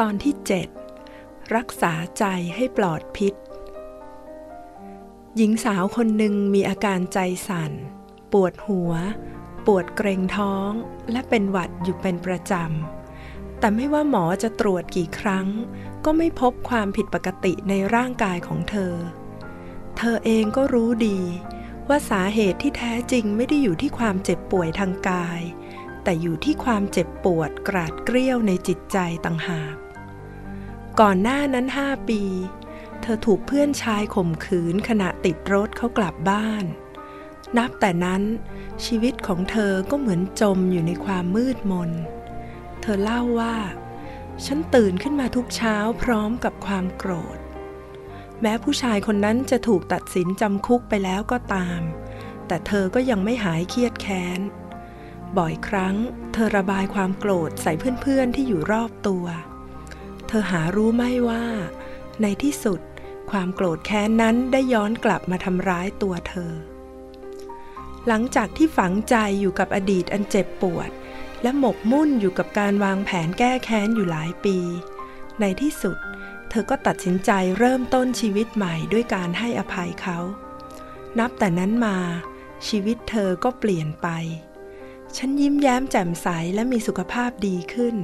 ตอนที่ 7 รักษาใจให้ปลอดพิษ หญิงสาวคนหนึ่งมีอาการใจสั่น ปวดหัว ปวดเกรงท้อง และเป็นหวัดอยู่เป็นประจำ แต่ไม่ว่าหมอจะตรวจกี่ครั้ง ก็ไม่พบความผิดปกติในร่างกายของเธอ เธอเองก็รู้ดี ว่าสาเหตุที่แท้จริงไม่ได้อยู่ที่ความเจ็บป่วยทางกายแต่อยู่ที่ความเจ็บปวดกราดเกลี้ยวในจิตใจต่างหาก ก่อนหน้านั้นห้าปี เธอถูกเพื่อนชายข่มขืนขณะติดรถเขากลับบ้าน นับแต่นั้นชีวิตของเธอก็เหมือนจมอยู่ในความมืดมน เธอเล่าว่า ฉันตื่นขึ้นมาทุกเช้าพร้อมกับความโกรธ แม้ผู้ชายคนนั้นจะถูกตัดสินจำคุกไปแล้วก็ตาม แต่เธอก็ยังไม่หายเครียดแค้น บ่อยครั้ง เธอระบายความโกรธใส่เพื่อนๆที่อยู่รอบตัวเเธอหารู้ไม่ว่า ในที่สุดความโกรธแค้นนั้นได้ย้อนกลับมาทำร้ายตัวเธอ หลังจากที่ฝังใจอยู่กับอดีตอันเจ็บปวด และหมกมุ่นอยู่กับการวางแผนแก้แค้นอยู่หลายปี ในที่สุด เธอก็ตัดสินใจเริ่มต้นชีวิตใหม่ด้วยการให้อภัยเขา นับแต่นั้นมา ชีวิตเธอก็เปลี่ยนไป ฉันยิ้มแย้มแจ่มใสและมีสุขภาพดีขึ้น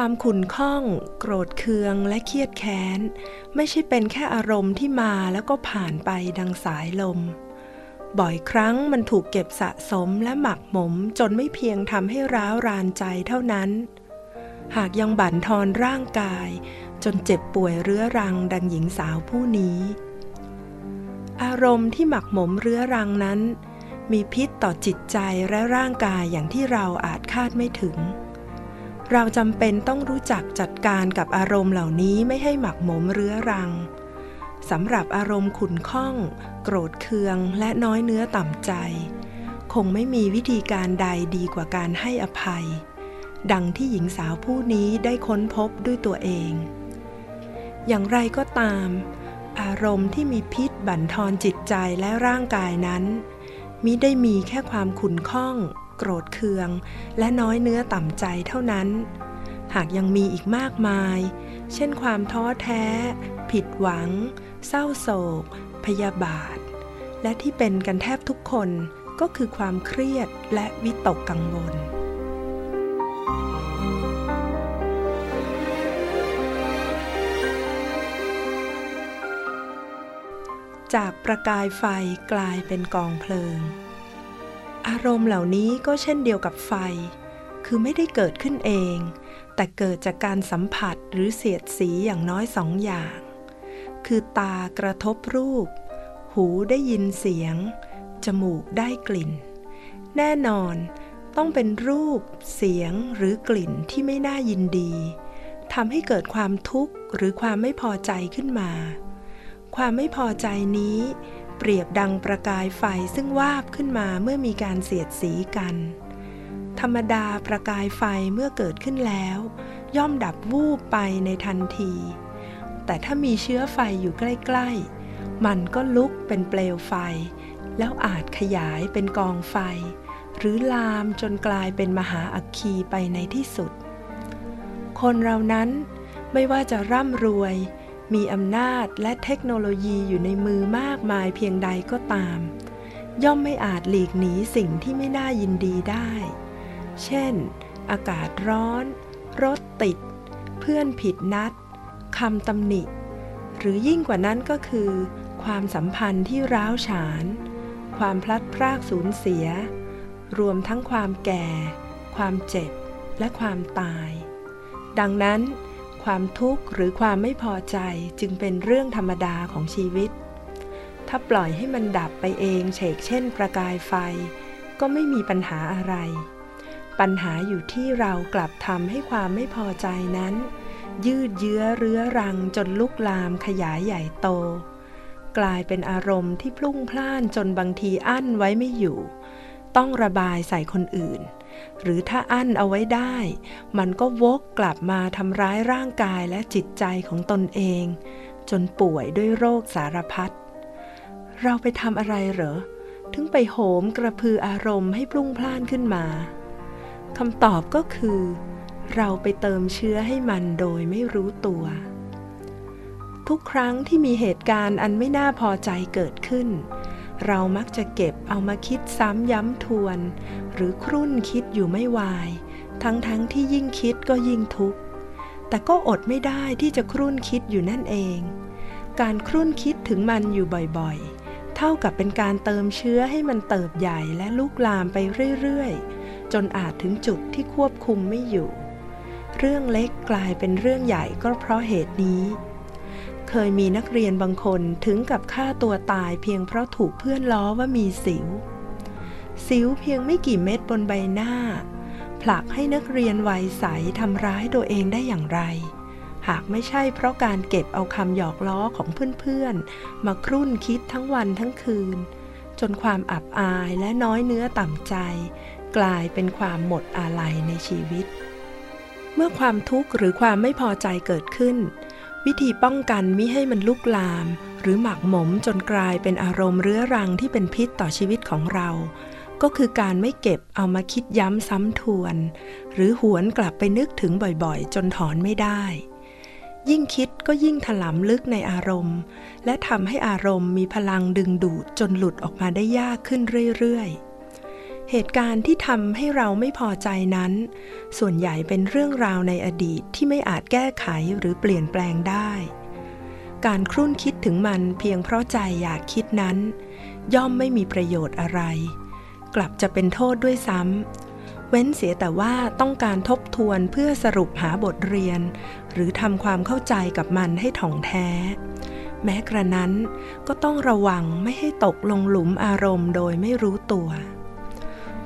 ความขุ่นข้อง โกรธเคืองและเครียดแค้น ไม่ใช่เป็นแค่อารมณ์ที่มาแล้วก็ผ่านไปดังสายลม บ่อยครั้งมันถูกเก็บสะสมและหมักหมมจนไม่เพียงทำให้ร้าวรานใจเท่านั้น หากยังบั่นทอนร่างกาย จนเจ็บป่วยเรื้อรังดังหญิงสาวผู้นี้ อารมณ์ที่หมักหมมเรื้อรังนั้น มีพิษต่อจิตใจและร่างกายอย่างที่เราอาจคาดไม่ถึง เราจำเป็นต้องรู้จักจัดการกับอารมณ์เหล่านี้ไม่ให้หมักหมมเรื้อรังสำหรับอารมณ์ขุนข้อง โกรธเคืองและน้อยเนื้อต่ำใจ คงไม่มีวิธีการใดดีกว่าการให้อภัย ดังที่หญิงสาวผู้นี้ได้ค้นพบด้วยตัวเอง อย่างไรก็ตาม อารมณ์ที่มีพิษบั่นทอนจิตใจและร่างกายนั้นมิได้มีแค่ความขุนข้อง โกรธเคือง และน้อยเนื้อต่ำใจเท่านั้น หากยังมีอีกมากมาย เช่นความท้อแท้ ผิดหวัง เศร้าโศก พยาบาท และที่เป็นกันแทบทุกคนก็คือความเครียดและวิตกกังวลจากประกายไฟกลายเป็นกองเพลิง อารมณ์เหล่านี้ก็เช่นเดียวกับไฟ คือไม่ได้เกิดขึ้นเอง แต่เกิดจากการสัมผัสหรือเสียดสีอย่างน้อยสองอย่าง คือตากระทบรูป หูได้ยินเสียง จมูกได้กลิ่น แน่นอนต้องเป็นรูป เสียงหรือกลิ่นที่ไม่น่ายินดีทำให้เกิดความทุกข์หรือความไม่พอใจขึ้นมา ความไม่พอใจนี้ เปรียบดังประกายไฟซึ่งวาบขึ้นมาเมื่อมีการเสียดสีกัน ธรรมดาประกายไฟเมื่อเกิดขึ้นแล้ว ย่อมดับวูบไปในทันที แต่ถ้ามีเชื้อไฟอยู่ใกล้ ๆ มันก็ลุกเป็นเปลวไฟ แล้วอาจขยายเป็นกองไฟ หรือลามจนกลายเป็นมหาอัคคีไปในที่สุด คนเรานั้นไม่ว่าจะร่ำรวย มีอำนาจและเทคโนโลยีอยู่ในมือมากมายเพียงใดก็ตาม ย่อมไม่อาจหลีกหนีสิ่งที่ไม่น่ายินดีได้ เช่น อากาศร้อน รถติด เพื่อนผิดนัดคำตำหนิ หรือยิ่งกว่านั้นก็คือ ความสัมพันธ์ที่ร้าวฉาน ความพลัดพรากสูญเสีย รวมทั้งความแก่ ความเจ็บ และความตาย ดังนั้น ความทุกข์หรือความไม่พอใจจึงเป็นเรื่องธรรมดาของชีวิต ถ้าปล่อยให้มันดับไปเองเฉกเช่น ประกายไฟ ก็ไม่มีปัญหาอะไร ปัญหาอยู่ที่เรากลับทำให้ความไม่พอใจนั้น ยืดเยื้อเรื้อรังจนลุกลามขยายใหญ่โต กลายเป็นอารมณ์ที่พลุ่งพล่านจนบางทีอั้นไว้ไม่อยู่ ต้องระบายใส่คนอื่น หรือถ้าอั้นเอาไว้ได้ มันก็วกกลับมาทำร้ายร่างกายและจิตใจของตนเอง จนป่วยด้วยโรคสารพัด เราไปทำอะไรเหรอ ถึงไปโหมกระพืออารมณ์ให้พลุ่งพล่านขึ้นมาคำตอบก็คือ เราไปเติมเชื้อให้มันโดยไม่รู้ตัว ทุกครั้งที่มีเหตุการณ์อันไม่น่าพอใจเกิดขึ้น เรามักจะเก็บเอามาคิดซ้ำย้ำทวน หรือครุ่นคิดอยู่ไม่วาย ทั้งๆทที่ยิ่งคิดก็ยิ่งทุกข์ แต่ก็อดไม่ได้ที่จะครุ่นคิดอยู่นั่นเอง การครุ่นคิดถึงมันอยู่บ่อยๆ เท่ากับเป็นการเติมเชื้อให้มันเติบใหญ่และลุกลามไปเรื่อยๆ จนอาจถึงจุดที่ควบคุมไม่อยู่ เรื่องเล็กกลายเป็นเรื่องใหญ่ก็เพราะเหตุนี้ ยมีนักเรียนบางคนถึงกับฆ่าตัวตายเพียงเพราะถูกเพื่อนล้อว่ามีสิว สิวเพียงไม่กี่เม็ดบนใบหน้า ผลักให้นักเรียนวัยใสทำร้ายตัวเองได้อย่างไร หากไม่ใช่เพราะการเก็บเอาคำหยอกล้อของเพื่อนๆ มาครุ่นคิดทั้งวันทั้งคืน จนความอับอายและน้อยเนื้อต่ำใจ กลายเป็นความหมดอาลัยในชีวิต เมื่อความทุกข์หรือความไม่พอใจเกิดขึ้น วิธีป้องกันมิให้มันลุกลาม หรือหมักหมมจนกลายเป็นอารมณ์เรื้อรังที่เป็นพิษต่อชีวิตของเรา ก็คือการไม่เก็บเอามาคิดย้ำซ้ำทวน หรือหวนกลับไปนึกถึงบ่อยๆ จนถอนไม่ได้ ยิ่งคิดก็ยิ่งถลำลึกในอารมณ์ และทำให้อารมณ์มีพลังดึงดูดจนหลุดออกมาได้ยากขึ้นเรื่อยๆ เหตุการณ์ที่ทำให้เราไม่พอใจนั้น ส่วนใหญ่เป็นเรื่องราวในอดีตที่ไม่อาจแก้ไขหรือเปลี่ยนแปลงได้ การครุ่นคิดถึงมันเพียงเพราะใจอยากคิดนั้น ย่อมไม่มีประโยชน์อะไร กลับจะเป็นโทษด้วยซ้ำเว้นเสียแต่ว่าต้องการทบทวนเพื่อสรุปหาบทเรียน หรือทำความเข้าใจกับมันให้ถ่องแท้แม้กระนั้นก็ต้องระวังไม่ให้ตกลงหลุมอารมณ์โดยไม่รู้ตัว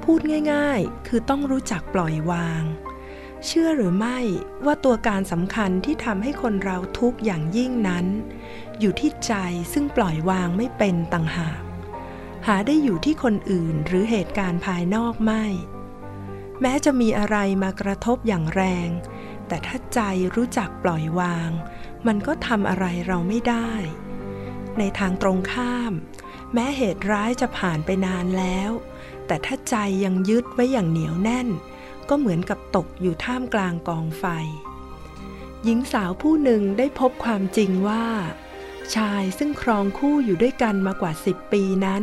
พูดง่ายๆ คือต้องรู้จักปล่อยวาง เชื่อหรือไม่ว่าตัวการสำคัญที่ทำให้คนเราทุกข์อย่างยิ่งนั้น อยู่ที่ใจซึ่งปล่อยวางไม่เป็นต่างหาก หาได้อยู่ที่คนอื่นหรือเหตุการณ์ภายนอกไม่ แม้จะมีอะไรมากระทบอย่างแรง แต่ถ้าใจรู้จักปล่อยวาง มันก็ทำอะไรเราไม่ได้ ในทางตรงข้าม แม้เหตุร้ายจะผ่านไปนานแล้ว แต่ถ้าใจยังยึดไว้อย่างเหนียวแน่น ก็เหมือนกับตกอยู่ท่ามกลางกองไฟ หญิงสาวผู้หนึ่งได้พบความจริงว่า ชายซึ่งครองคู่อยู่ด้วยกันมากว่าสิบปีนั้น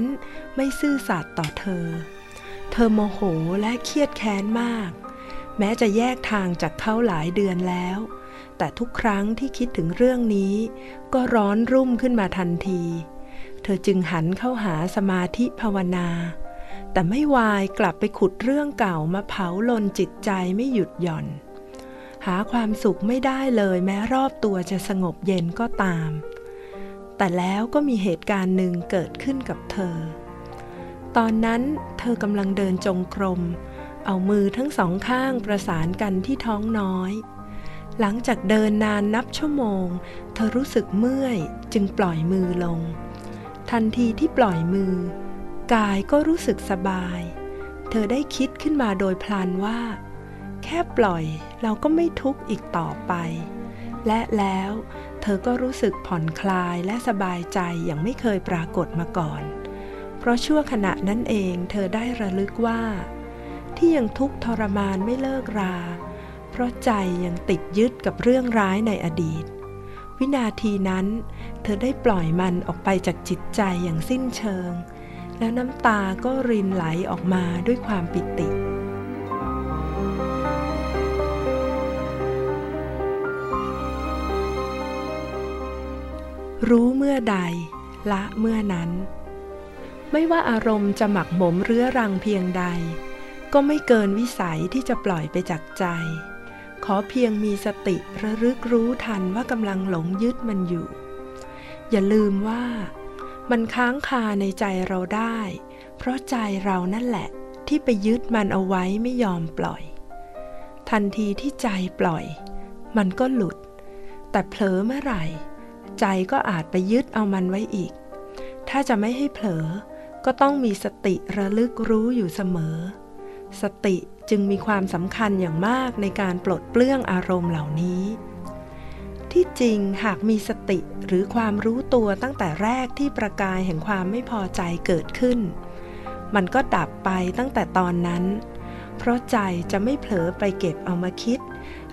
ไม่ซื่อสัตย์ต่อเธอ เธอโมโหและเครียดแค้นมาก แม้จะแยกทางจากเขาหลายเดือนแล้ว แต่ทุกครั้งที่คิดถึงเรื่องนี้ ก็ร้อนรุ่มขึ้นมาทันที เธอจึงหันเข้าหาสมาธิภาวนา แต่ไม่วายกลับไปขุดเรื่องเก่ามาเผาลนจิตใจไม่หยุดหย่อน หาความสุขไม่ได้เลยแม้รอบตัวจะสงบเย็นก็ตาม แต่แล้วก็มีเหตุการณ์หนึ่งเกิดขึ้นกับเธอ ตอนนั้นเธอกำลังเดินจงกรม เอามือทั้งสองข้างประสานกันที่ท้องน้อย หลังจากเดินนานนับชั่วโมง เธอรู้สึกเมื่อยจึงปล่อยมือลง ทันทีที่ปล่อยมือ กายก็รู้สึกสบาย เธอได้คิดขึ้นมาโดยพลันว่า แค่ปล่อยเราก็ไม่ทุกข์อีกต่อไป และแล้วเธอก็รู้สึกผ่อนคลายและสบายใจอย่างไม่เคยปรากฏมาก่อน เพราะชั่วขณะนั้นเองเธอได้ระลึกว่า ที่ยังทุกข์ทรมานไม่เลิกรา เพราะใจยังติดยึดกับเรื่องร้ายในอดีต วินาทีนั้น เธอได้ปล่อยมันออกไปจากจิตใจอย่างสิ้นเชิง แล้วน้ำตาก็รินไหลออกมาด้วยความปิติ รู้เมื่อใด ละเมื่อนั้น ไม่ว่าอารมณ์จะหมักหมมเรื้อรังเพียงใด ก็ไม่เกินวิสัยที่จะปล่อยไปจากใจ ขอเพียงมีสติระลึกรู้ทันว่ากำลังหลงยึดมันอยู่ อย่าลืมว่า มันค้างคาในใจเราได้ เพราะใจเรานั่นแหละ ที่ไปยึดมันเอาไว้ไม่ยอมปล่อย ทันทีที่ใจปล่อย มันก็หลุด แต่เผลอเมื่อไหร่ ใจก็อาจไปยึดเอามันไว้อีก ถ้าจะไม่ให้เผลอ ก็ต้องมีสติระลึกรู้อยู่เสมอ สติจึงมีความสำคัญอย่างมากในการปลดเปลื้องอารมณ์เหล่านี้ ที่จริงหากมีสติหรือความรู้ตัวตั้งแต่แรกที่ประกายแห่งความไม่พอใจเกิดขึ้น มันก็ดับไปตั้งแต่ตอนนั้น เพราะใจจะไม่เผลอไปเก็บเอามาคิด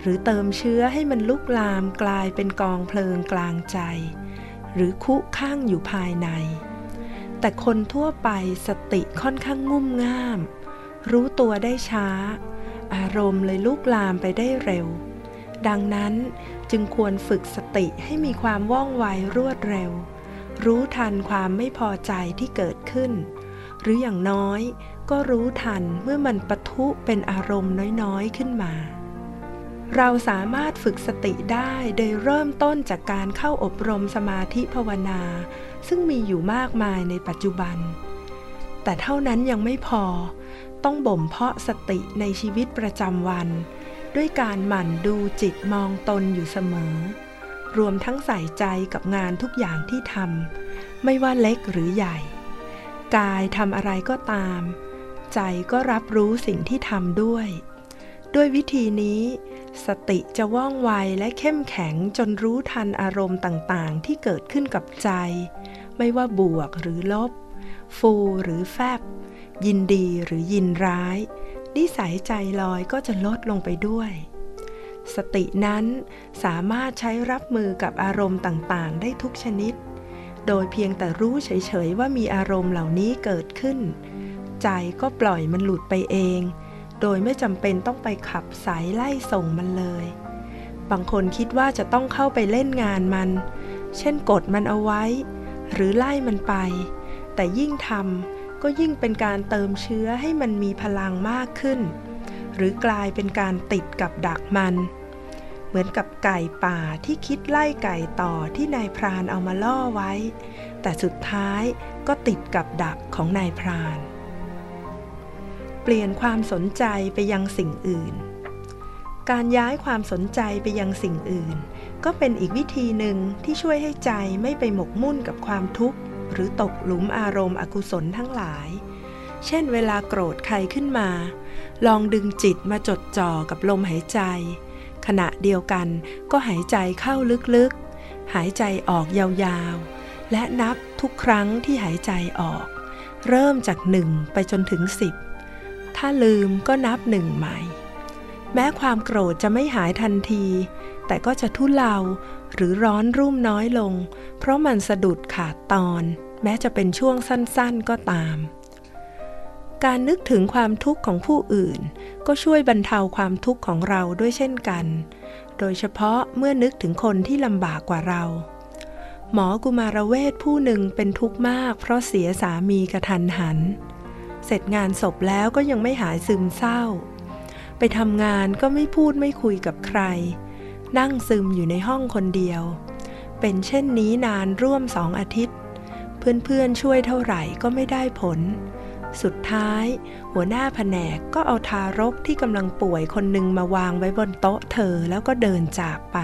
หรือเติมเชื้อให้มันลุกลามกลายเป็นกองเพลิงกลางใจ หรือคุข้างอยู่ภายใน แต่คนทั่วไปสติค่อนข้างงุ่มง่าม รู้ตัวได้ช้า อารมณ์เลยลุกลามไปได้เร็ว ดังนั้นจึงควรฝึกสติให้มีความว่องไวรวดเร็ว รู้ทันความไม่พอใจที่เกิดขึ้น หรืออย่างน้อยก็รู้ทันเมื่อมันปะทุเป็นอารมณ์น้อยๆขึ้นมา เราสามารถฝึกสติได้โดยเริ่มต้นจากการเข้าอบรมสมาธิภาวนา ซึ่งมีอยู่มากมายในปัจจุบัน แต่เท่านั้นยังไม่พอ ต้องบ่มเพาะสติในชีวิตประจำวัน ด้วยการหมั่นดูจิตมองตนอยู่เสมอ รวมทั้งใส่ใจกับงานทุกอย่างที่ทำไม่ว่าเล็กหรือใหญ่ กายทำอะไรก็ตาม ใจก็รับรู้สิ่งที่ทำด้วย ด้วยวิธีนี้ สติจะว่องไวและเข้มแข็งจนรู้ทันอารมณ์ต่างๆ ที่เกิดขึ้นกับใจ ไม่ว่าบวกหรือลบ ฟูหรือแฟบยินดีหรือยินร้าย นิสัยใจลอยก็จะลดลงไปด้วย สตินั้นสามารถใช้รับมือกับอารมณ์ต่างๆ ได้ทุกชนิด โดยเพียงแต่รู้เฉยๆว่ามีอารมณ์เหล่านี้เกิดขึ้น ใจก็ปล่อยมันหลุดไปเอง โดยไม่จำเป็นต้องไปขับสายไล่ส่งมันเลย บางคนคิดว่าจะต้องเข้าไปเล่นงานมัน เช่นกดมันเอาไว้ หรือไล่มันไป แต่ยิ่งทำ ก็ยิ่งเป็นการเติมเชื้อให้มันมีพลังมากขึ้น หรือกลายเป็นการติดกับดักมัน เหมือนกับไก่ป่าที่คิดไล่ไก่ต่อที่นายพรานเอามาล่อไว้ แต่สุดท้ายก็ติดกับดักของนายพราน เปลี่ยนความสนใจไปยังสิ่งอื่น การย้ายความสนใจไปยังสิ่งอื่น ก็เป็นอีกวิธีหนึ่งที่ช่วยให้ใจไม่ไปหมกมุ่นกับความทุกข์ หรือตกหลุมอารมณ์อกุศลทั้งหลาย เช่นเวลาโกรธใครขึ้นมา ลองดึงจิตมาจดจ่อกับลมหายใจ ขณะเดียวกันก็หายใจเข้าลึกๆ หายใจออกยาวๆ และนับทุกครั้งที่หายใจออก เริ่มจากหนึ่งไปจนถึงสิบถ้าลืมก็นับหนึ่งใหม่ แม้ความโกรธจะไม่หายทันที แต่ก็จะทุเลาหรือร้อนรุ่มน้อยลง เพราะมันสะดุดขาดตอน แม้จะเป็นช่วงสั้นๆก็ตาม การนึกถึงความทุกข์ของผู้อื่น ก็ช่วยบรรเทาความทุกข์ของเราด้วยเช่นกัน โดยเฉพาะเมื่อนึกถึงคนที่ลำบากกว่าเรา หมอกุมารเวทผู้หนึ่งเป็นทุกข์มาก เพราะเสียสามีกระทันหัน เสร็จงานศพแล้วก็ยังไม่หายซึมเศร้า ไปทำงานก็ไม่พูดไม่คุยกับใคร นั่งซึมอยู่ในห้องคนเดียว เป็นเช่นนี้นานร่วมสองอาทิตย์ เพื่อนๆช่วยเท่าไหร่ก็ไม่ได้ผล สุดท้าย หัวหน้าแผนกก็เอาทารกที่กำลังป่วยคนหนึ่งมาวางไว้บนโต๊ะเธอแล้วก็เดินจากไป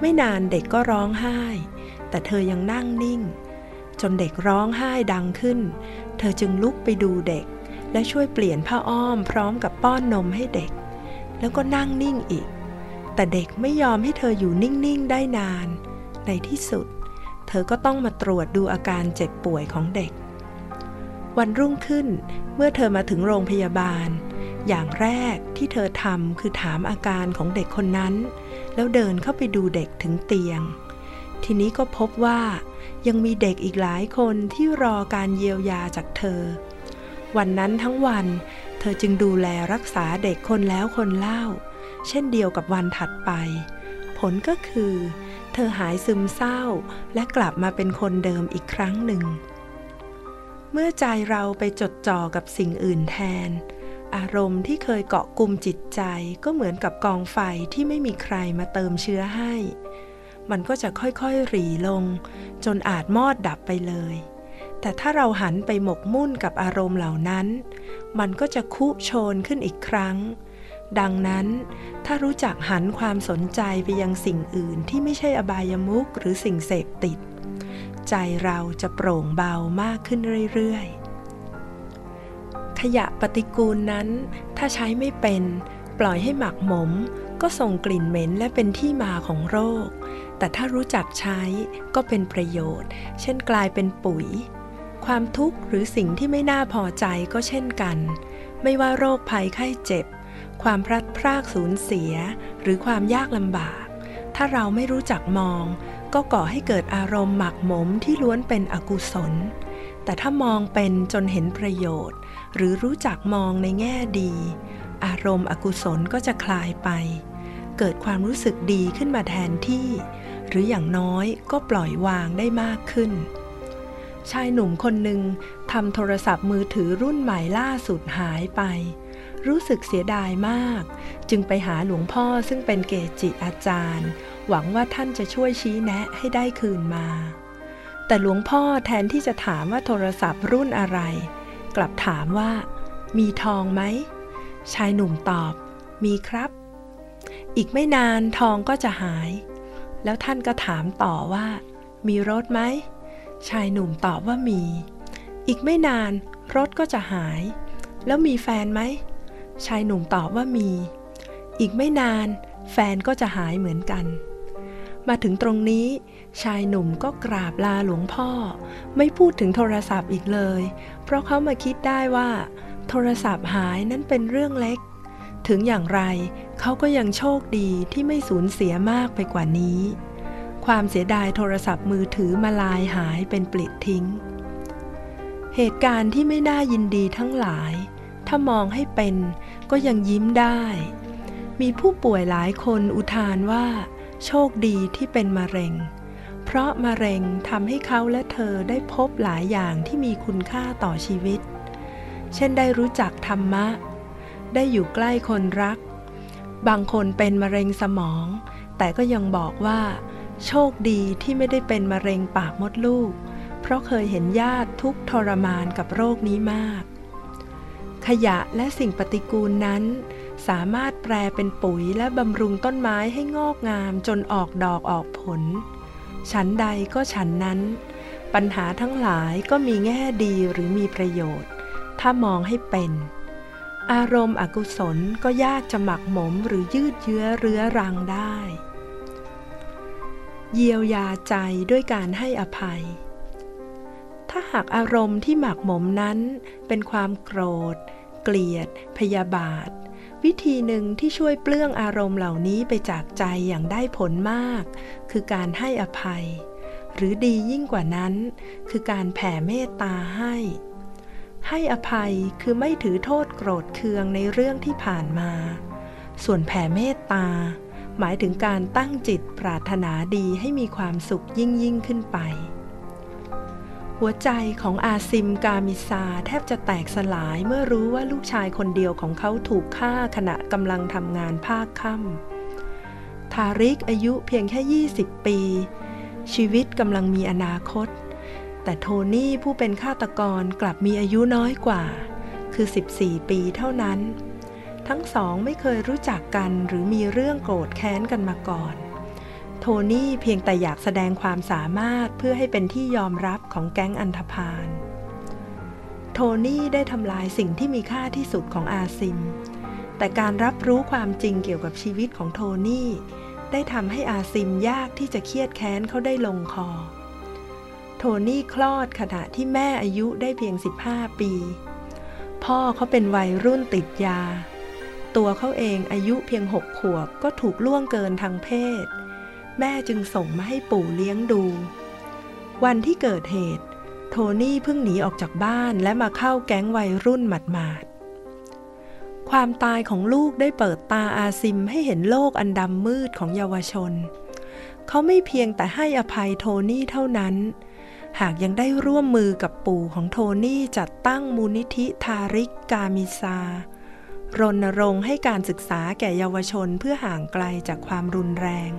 ไม่นานเด็กก็ร้องไห้ แต่เธอยังนั่งนิ่ง จนเด็กร้องไห้ดังขึ้น เธอจึงลุกไปดูเด็ก และช่วยเปลี่ยนผ้าอ้อมพร้อมกับป้อนนมให้เด็ก แล้วก็นั่งนิ่งอีก แต่เด็กไม่ยอมให้เธออยู่นิ่งๆได้นาน ในที่สุด เธอก็ต้องมาตรวจดูอาการเจ็บป่วยของเด็ก วันรุ่งขึ้นเมื่อเธอมาถึงโรงพยาบาล อย่างแรกที่เธอทำคือถามอาการของเด็กคนนั้น แล้วเดินเข้าไปดูเด็กถึงเตียง ทีนี้ก็พบว่ายังมีเด็กอีกหลายคนที่รอการเยียวยาจากเธอ วันนั้นทั้งวัน เธอจึงดูแลรักษาเด็กคนแล้วคนเล่า เช่นเดียวกับวันถัดไป ผลก็คือ ธอหายซึมเศร้า และกลับมาเป็นคนเดิมอีกครั้งหนึ่ง เมื่อใจเราไปจดจ่อกับสิ่งอื่นแทน อารมณ์ที่เคยเกาะกลุ่มจิตใจก็เหมือนกับกองไฟที่ไม่มีใครมาเติมเชื้อให้ มันก็จะค่อยๆหรีลง จนอาจมอดดับไปเลย แต่ถ้าเราหันไปหมกมุ่นกับอารมณ์เหล่านั้น มันก็จะคุโชนขึ้นอีกครั้ง ดังนั้น ถ้ารู้จักหันความสนใจไปยังสิ่งอื่นที่ไม่ใช่อบายมุขหรือสิ่งเสพติด ใจเราจะโปร่งเบามากขึ้นเรื่อยๆ ขยะปฏิกูลนั้น ถ้าใช้ไม่เป็น ปล่อยให้หมักหมม ก็ส่งกลิ่นเหม็นและเป็นที่มาของโรค แต่ถ้ารู้จักใช้ก็เป็นประโยชน์ เช่นกลายเป็นปุ๋ย ความทุกข์หรือสิ่งที่ไม่น่าพอใจก็เช่นกัน ไม่ว่าโรคภัยไข้เจ็บ ความพลัดพรากสูญเสีย หรือความยากลำบาก ถ้าเราไม่รู้จักมอง ก็ก่อให้เกิดอารมณ์หมักหมมที่ล้วนเป็นอกุศล แต่ถ้ามองเป็นจนเห็นประโยชน์ หรือรู้จักมองในแง่ดี อารมณ์อกุศลก็จะคลายไป เกิดความรู้สึกดีขึ้นมาแทนที่ หรืออย่างน้อยก็ปล่อยวางได้มากขึ้นชายหนุ่มคนหนึ่งทำโทรศัพท์มือถือรุ่นใหม่ล่าสุดหายไป รู้สึกเสียดายมาก จึงไปหาหลวงพ่อซึ่งเป็นเกจิอาจารย์ หวังว่าท่านจะช่วยชี้แนะให้ได้คืนมา แต่หลวงพ่อแทนที่จะถามว่าโทรศัพท์รุ่นอะไร กลับถามว่า มีทองไหม ชายหนุ่มตอบ มีครับ อีกไม่นานทองก็จะหาย แล้วท่านก็ถามต่อว่า มีรถไหม ชายหนุ่มตอบว่ามี อีกไม่นานรถก็จะหาย แล้วมีแฟนไหม ชายหนุ่มตอบว่ามี อีกไม่นานแฟนก็จะหายเหมือนกัน มาถึงตรงนี้ ชายหนุ่มก็กราบลาหลวงพ่อ ไม่พูดถึงโทรศัพท์อีกเลย เพราะเขามาคิดได้ว่า โทรศัพท์หายนั้นเป็นเรื่องเล็ก ถึงอย่างไรเขาก็ยังโชคดีที่ไม่สูญเสียมากไปกว่านี้ ความเสียดายโทรศัพท์มือถือมาลายหายเป็นปลิดทิ้ง เหตุการณ์ที่ไม่น่ายินดีทั้งหลาย ถ้ามองให้เป็นก็ยังยิ้มได้ มีผู้ป่วยหลายคนอุทานว่า โชคดีที่เป็นมะเร็ง เพราะมะเร็งทำให้เขาและเธอได้พบหลายอย่างที่มีคุณค่าต่อชีวิต เช่นได้รู้จักธรรมะ ได้อยู่ใกล้คนรัก บางคนเป็นมะเร็งสมอง แต่ก็ยังบอกว่า โชคดีที่ไม่ได้เป็นมะเร็งปากมดลูก เพราะเคยเห็นญาติทุกทรมานกับโรคนี้มาก ขยะและสิ่งปฏิกูลนั้น สามารถแปลเป็นปุ๋ยและบำรุงต้นไม้ให้งอกงามจนออกดอกออกผล ฉันใดก็ฉันนั้น ปัญหาทั้งหลายก็มีแง่ดีหรือมีประโยชน์ ถ้ามองให้เป็น อารมณ์อกุศลก็ยากจะหมักหมมหรือยืดเยื้อเรื้อรังได้ เยียวยาใจด้วยการให้อภัยถ้าหากอารมณ์ที่หมักหมมนั้นเป็นความโกรธ เกลียด พยาบาท วิธีหนึ่งที่ช่วยเปลื้องอารมณ์เหล่านี้ไปจากใจอย่างได้ผลมาก คือการให้อภัย หรือดียิ่งกว่านั้น คือการแผ่เมตตาให้ ให้อภัยคือไม่ถือโทษโกรธเคืองในเรื่องที่ผ่านมา ส่วนแผ่เมตตา หมายถึงการตั้งจิตปรารถนาดีให้มีความสุขยิ่งยิ่งขึ้นไป หัวใจของอาซิมกามิซาแทบจะแตกสลายเมื่อรู้ว่าลูกชายคนเดียวของเขาถูกฆ่าขณะกำลังทำงานภาคค่ำทาริกอายุเพียงแค่ 20 ปี ชีวิตกำลังมีอนาคต แต่โทนี่ผู้เป็นฆาตกรกลับมีอายุน้อยกว่า คือ 14 ปีเท่านั้น ทั้งสองไม่เคยรู้จักกันหรือมีเรื่องโกรธแค้นกันมาก่อน โทนี่เพียงแต่อยากแสดงความสามารถเพื่อให้เป็นที่ยอมรับของแก๊งอันธพาล โทนี่ได้ทำลายสิ่งที่มีค่าที่สุดของอาซิม แต่การรับรู้ความจริงเกี่ยวกับชีวิตของโทนี่ ได้ทำให้อาซิมยากที่จะเครียดแค้นเขาได้ลงคอ โทนี่คลอดขณะที่แม่อายุได้เพียง 15 ปี พ่อเขาเป็นวัยรุ่นติดยา ตัวเขาเองอายุเพียงหกขวบก็ถูกล่วงเกินทางเพศ แม่จึงส่งมาให้ปู่เลี้ยงดู วันที่เกิดเหตุ โทนี่เพิ่งหนีออกจากบ้านและมาเข้าแก๊งวัยรุ่นหมาดๆ ความตายของลูกได้เปิดตาอาซิมให้เห็นโลกอันดำมืดของเยาวชน เขาไม่เพียงแต่ให้อภัยโทนี่เท่านั้น หากยังได้ร่วมมือกับปู่ของโทนี่จัดตั้งมูลนิธิทาริก คามิซารณรงค์ให้การศึกษาแก่เยาวชนเพื่อห่างไกลจากความรุนแรง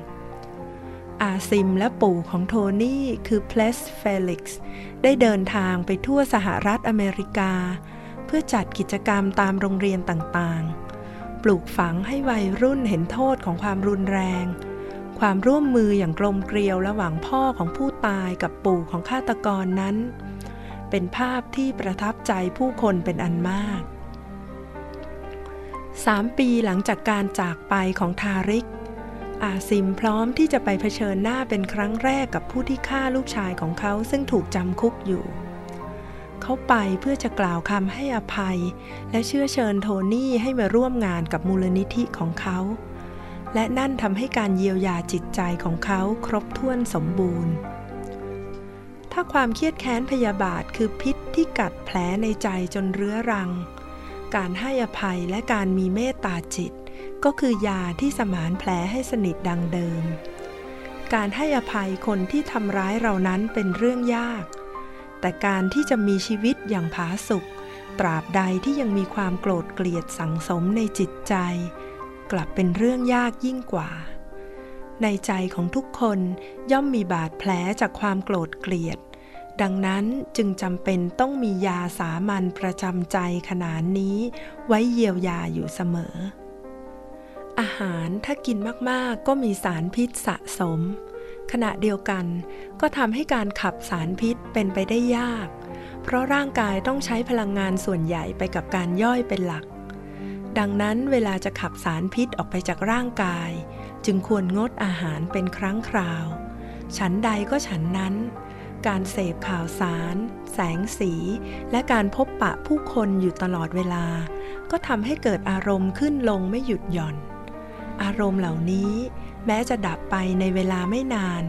อาซิมและปู่ของโทนี่คือเพลสเฟลิกซ์ได้เดินทางไปทั่วสหรัฐอเมริกา เพื่อจัดกิจกรรมตามโรงเรียนต่างๆ ปลูกฝังให้วัยรุ่นเห็นโทษของความรุนแรง ความร่วมมืออย่างกลมเกลียวระหว่างพ่อของผู้ตายกับปู่ของฆาตกรนั้น เป็นภาพที่ประทับใจผู้คนเป็นอันมากสามปีหลังจากการจากไปของทาริก อาซิมพร้อมที่จะไปเผชิญหน้าเป็นครั้งแรกกับผู้ที่ฆ่าลูกชายของเขาซึ่งถูกจำคุกอยู่ เขาไปเพื่อจะกล่าวคำให้อภัย และเชื่อเชิญโทนี่ให้มาร่วมงานกับมูลนิธิของเขา และนั่นทำให้การเยียวยาจิตใจของเขาครบถ้วนสมบูรณ์ ถ้าความเครียดแค้นพยาบาทคือพิษที่กัดแผลในใจจนเรื้อรัง การให้อภัยและการมีเมตตาจิต ก็คือยาที่สมานแผลให้สนิทดังเดิม การให้อภัยคนที่ทำร้ายเรานั้นเป็นเรื่องยาก แต่การที่จะมีชีวิตอย่างผาสุกตราบใดที่ยังมีความโกรธเกลียดสังสมในจิตใจ กลับเป็นเรื่องยากยิ่งกว่า ในใจของทุกคนย่อมมีบาดแผลจากความโกรธเกลียด ดังนั้นจึงจำเป็นต้องมียาสามัญประจำใจขนาดนี้ ไว้เยียวยาอยู่เสมอ อาหารถ้ากินมากๆ ก็มีสารพิษสะสม ขณะเดียวกัน ก็ทำให้การขับสารพิษเป็นไปได้ยาก เพราะร่างกายต้องใช้พลังงานส่วนใหญ่ไปกับการย่อยเป็นหลัก ดังนั้นเวลาจะขับสารพิษออกไปจากร่างกาย จึงควรงดอาหารเป็นครั้งคราว ฉันใดก็ฉันนั้น การเสพข่าวสาร แสงสี และการพบปะผู้คนอยู่ตลอดเวลา ก็ทำให้เกิดอารมณ์ขึ้นลงไม่หยุดหย่อน อารมณ์เหล่านี้ แม้จะดับไปในเวลาไม่นาน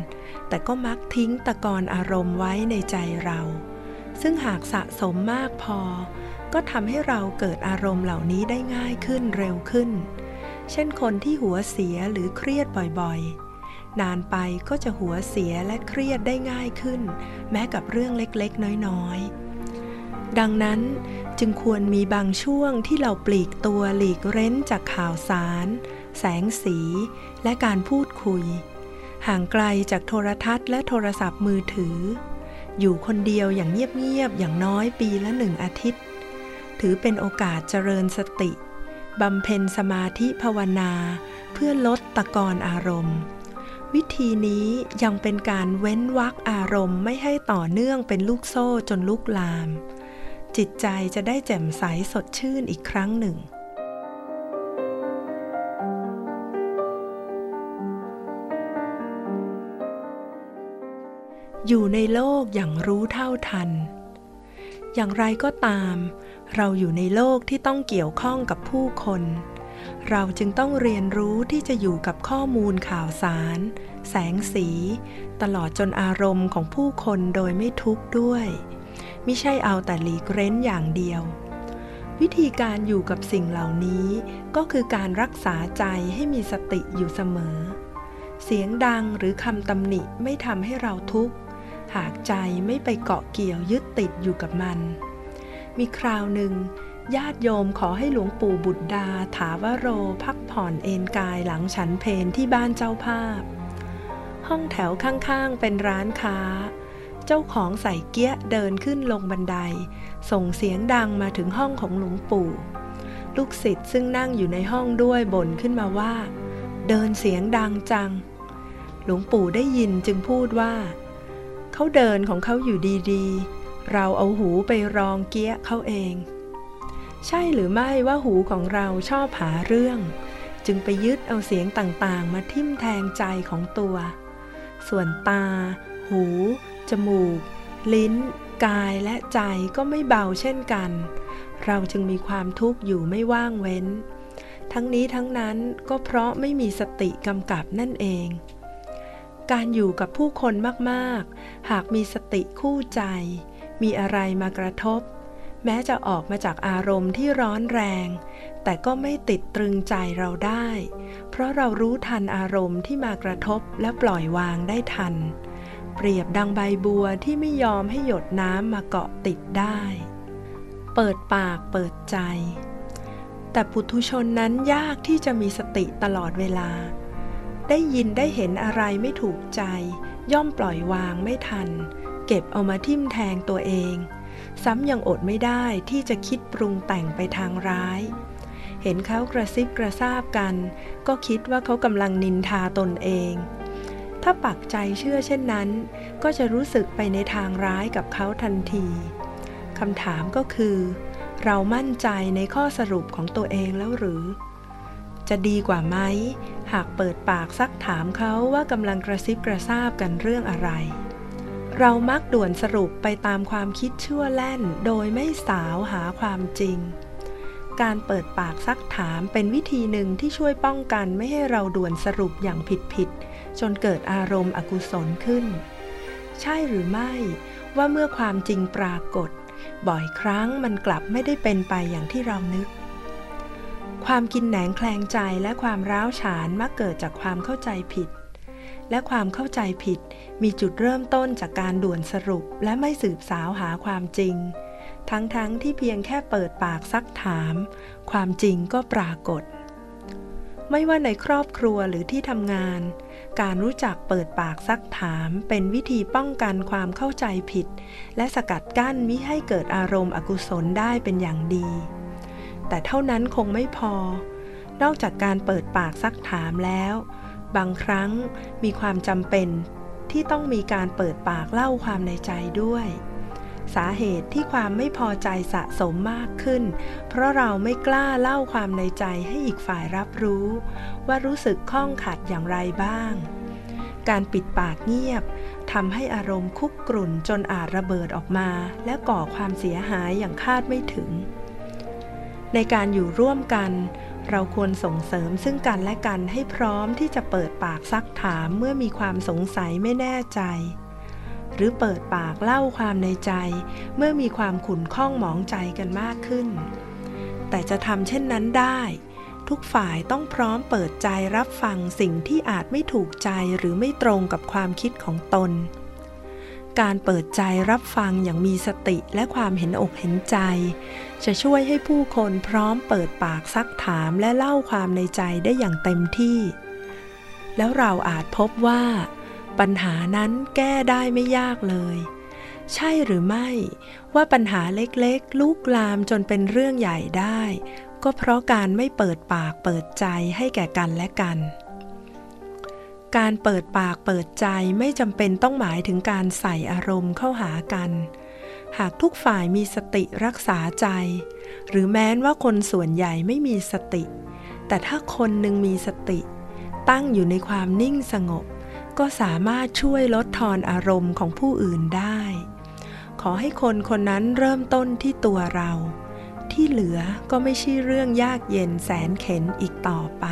แต่ก็มักทิ้งตะกอนอารมณ์ไว้ในใจเรา ซึ่งหากสะสมมากพอ ก็ทำให้เราเกิดอารมณ์เหล่านี้ได้ง่ายขึ้นเร็วขึ้น เช่นคนที่หัวเสียหรือเครียดบ่อยๆ นานไปก็จะหัวเสียและเครียดได้ง่ายขึ้น แม้กับเรื่องเล็กๆ น้อยๆดังนั้นจึงควรมีบางช่วงที่เราปลีกตัวหลีกเร้นจากข่าวสาร แสงสี และการพูดคุย ห่างไกลจากโทรทัศน์และโทรศัพท์มือถือ อยู่คนเดียวอย่างเงียบๆอย่างน้อยปีละหนึ่งอาทิตย์ ถือเป็นโอกาสเจริญสติบำเพ็ญสมาธิภาวนา เพื่อลดตะกอนอารมณ์ วิธีนี้ยังเป็นการเว้นวักอารมณ์ไม่ให้ต่อเนื่องเป็นลูกโซ่จนลุกลาม จิตใจจะได้แจ่มใสสดชื่นอีกครั้งหนึ่ง อยู่ในโลกอย่างรู้เท่าทัน อย่างไรก็ตาม เราอยู่ในโลกที่ต้องเกี่ยวข้องกับผู้คน เราจึงต้องเรียนรู้ที่จะอยู่กับข้อมูลข่าวสาร แสงสี ตลอดจนอารมณ์ของผู้คนโดยไม่ทุกข์ด้วยไม่ใช่เอาแต่หลีกเร้นอย่างเดียว วิธีการอยู่กับสิ่งเหล่านี้ ก็คือการรักษาใจให้มีสติอยู่เสมอ เสียงดังหรือคำตำหนิไม่ทำให้เราทุกข์ หากใจไม่ไปเกาะเกี่ยวยึดติดอยู่กับมัน มีคราวหนึ่ง ญาติโยมขอให้หลวงปู่บุตรดา ถาวโรพักผ่อนเอนกายหลังฉันเพนที่บ้านเจ้าภาพ ห้องแถวข้างๆเป็นร้านค้า เจ้าของใส่เกี้ยเดินขึ้นลงบันได ส่งเสียงดังมาถึงห้องของหลวงปู่ ลูกศิษย์ซึ่งนั่งอยู่ในห้องด้วยบ่นขึ้นมาว่า เดินเสียงดังจัง หลวงปู่ได้ยินจึงพูดว่า เขาเดินของเขาอยู่ดีๆ เราเอาหูไปรองเกี้ยเขาเอง ใช่หรือไม่ว่าหูของเราชอบหาเรื่อง จึงไปยึดเอาเสียงต่างๆ มาทิ่มแทงใจของตัว ส่วนตา หู จมูก ลิ้น กายและใจก็ไม่เบาเช่นกัน เราจึงมีความทุกข์อยู่ไม่ว่างเว้น ทั้งนี้ทั้งนั้นก็เพราะไม่มีสติกำกับนั่นเอง การอยู่กับผู้คนมากๆ หากมีสติคู่ใจ มีอะไรมากระทบ แม้จะออกมาจากอารมณ์ที่ร้อนแรง แต่ก็ไม่ติดตรึงใจเราได้ เพราะเรารู้ทันอารมณ์ที่มากระทบและปล่อยวางได้ทัน เปรียบดังใบบัวที่ไม่ยอมให้หยดน้ำมาเกาะติดได้ เปิดปากเปิดใจ แต่ปุถุชนนั้นยากที่จะมีสติตลอดเวลา ได้ยินได้เห็นอะไรไม่ถูกใจ ย่อมปล่อยวางไม่ทัน เก็บเอามาทิ่มแทงตัวเอง ซ้ำยังอดไม่ได้ที่จะคิดปรุงแต่งไปทางร้าย เห็นเขากระซิบกระซาบกัน ก็คิดว่าเขากำลังนินทาตนเอง ถ้าปักใจเชื่อเช่นนั้น ก็จะรู้สึกไปในทางร้ายกับเขาทันทีคำถามก็คือ เรามั่นใจในข้อสรุปของตัวเองแล้วหรือ จะดีกว่าไหม หากเปิดปากซักถามเขาว่ากำลังกระซิบกระซาบกันเรื่องอะไร เรามักด่วนสรุปไปตามความคิดชั่วแล่น โดยไม่สาวหาความจริง การเปิดปากซักถามเป็นวิธีหนึ่งที่ช่วยป้องกันไม่ให้เราด่วนสรุปอย่างผิดๆจนเกิดอารมณ์อกุศลขึ้น ใช่หรือไม่ว่าเมื่อความจริงปรากฏ บ่อยครั้งมันกลับไม่ได้เป็นไปอย่างที่เรานึก ความกินแหนงแคลงใจและความร้าวฉานมักเกิดจากความเข้าใจผิด และความเข้าใจผิดมีจุดเริ่มต้นจากการด่วนสรุปและไม่สืบสาวหาความจริง ทั้งๆทที่เพียงแค่เปิดปากซักถาม ความจริงก็ปรากฏ ไม่ว่าในครอบครัวหรือที่ทำงาน การรู้จักเปิดปากซักถาม เป็นวิธีป้องกันความเข้าใจผิด และสกัดกั้นมิให้เกิดอารมณ์อกุศลได้เป็นอย่างดี แต่เท่านั้นคงไม่พอ นอกจากการเปิดปากซักถามแล้ว บางครั้งมีความจำเป็นที่ต้องมีการเปิดปากเล่าความในใจด้วย สาเหตุที่ความไม่พอใจสะสมมากขึ้น เพราะเราไม่กล้าเล่าความในใจให้อีกฝ่ายรับรู้ ว่ารู้สึกข้องขัดอย่างไรบ้าง การปิดปากเงียบทำให้อารมณ์คุกกรุ่นจนอาจระเบิดออกมา และก่อความเสียหายอย่างคาดไม่ถึง ในการอยู่ร่วมกัน เราควรส่งเสริมซึ่งกันและกันให้พร้อมที่จะเปิดปากซักถามเมื่อมีความสงสัยไม่แน่ใจ หรือเปิดปากเล่าความในใจ เมื่อมีความขุ่นข้องหมองใจกันมากขึ้น แต่จะทำเช่นนั้นได้ ทุกฝ่ายต้องพร้อมเปิดใจรับฟังสิ่งที่อาจไม่ถูกใจหรือไม่ตรงกับความคิดของตน การเปิดใจรับฟังอย่างมีสติและความเห็นอกเห็นใจ จะช่วยให้ผู้คนพร้อมเปิดปากซักถามและเล่าความในใจได้อย่างเต็มที่ แล้วเราอาจพบว่า ปัญหานั้นแก้ได้ไม่ยากเลย ใช่หรือไม่ว่าปัญหาเล็กๆลุกลามจนเป็นเรื่องใหญ่ได้ ก็เพราะการไม่เปิดปากเปิดใจให้แก่กันและกัน การเปิดปากเปิดใจไม่จำเป็นต้องหมายถึงการใส่อารมณ์เข้าหากัน หากทุกฝ่ายมีสติรักษาใจ หรือแม้นว่าคนส่วนใหญ่ไม่มีสติ แต่ถ้าคนหนึ่งมีสติ ตั้งอยู่ในความนิ่งสงบ ก็สามารถช่วยลดทอนอารมณ์ของผู้อื่นได้ ขอให้คนคนนั้นเริ่มต้นที่ตัวเรา ที่เหลือก็ไม่ใช่เรื่องยากเย็นแสนเข็นอีกต่อไป